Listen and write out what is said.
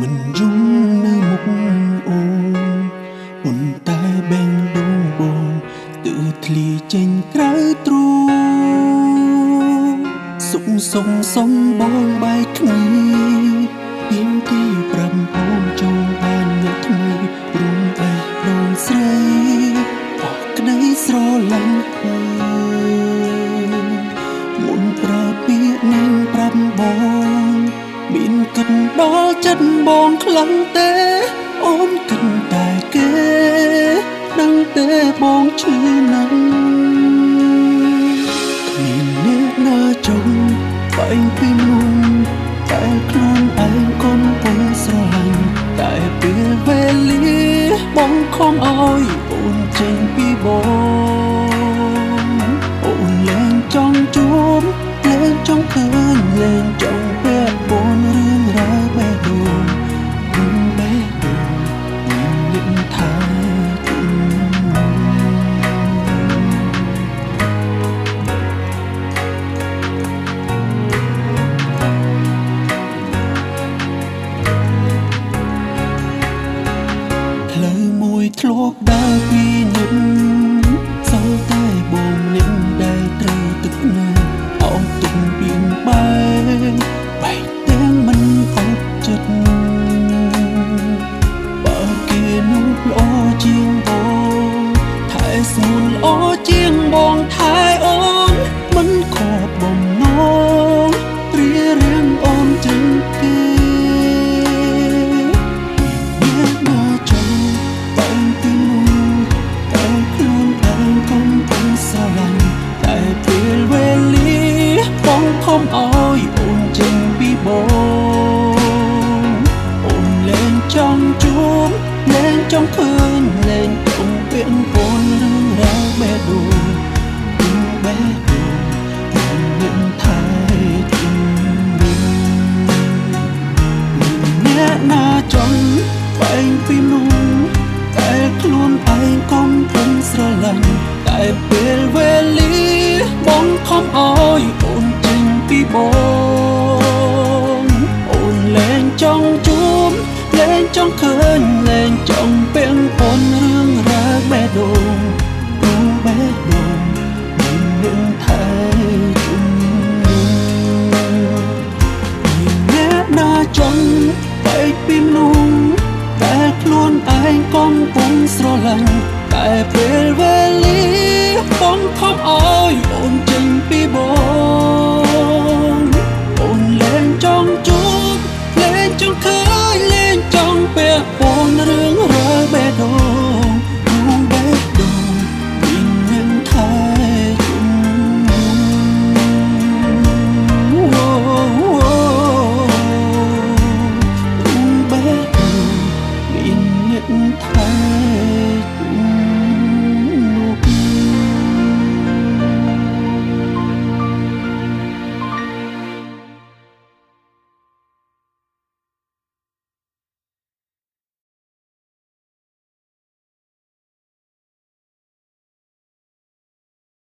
មិនយំនៅមុខអូប៉ុន្តែបេងដងបងទើធ្លីចេញក្រៅទ្រូសុំសុំសុំបងបែកគ្នាពីទី5ពងចង់បានអ្នកថ្មីរួមបេះដូងស្រីអស់ក្តីស្រឡាញ់ភើមុនប្រើពាក្យនឹងប្រាប់បង មានគិតដល់ចិត្តបងខ្លាំងទេ អូនគិតតែគេដឹងទេបងឈឺណាស់គ្មានអ្នកណាចង់បែងពីមុំតែខ្លួនឯងកំពុងស្រឡាញ់តែពេលវេលាបងខំឲ្យអូនចេញពីបងអូនលែងចង់ជួបលែងចង់ឃើញលែងចង់ យធ្លាប់ដើរពីញឹមសល់តែបងនិមដែលត្រូវទឹកណា ចង់ឃើញលែងចង់ពាក់ព័ន្ធរឿងរ៉ាវបេះដូងរឿងបេះដូងមិនមានថែជំនឿអ្នកណាចង់បែងពីមុំតែខ្លួនឯងកំពុងស្រឡាញ់តែពេលវេលាបងខំអោយអូនចេញពីបងអូនលែងចង់ជួបលែងចង់ឃើញលែងចង់ ណាចង់បែកពីមនុស្សតែខ្លួនឯងកំពុងស្រឡាញ់តែពេលវេលាបងខំអោយអូនចេញពីបងអូនលែងចង់ជួបលែងចង់ឃើញលែងចង់ពាក់ព័ន្ធរឿងរ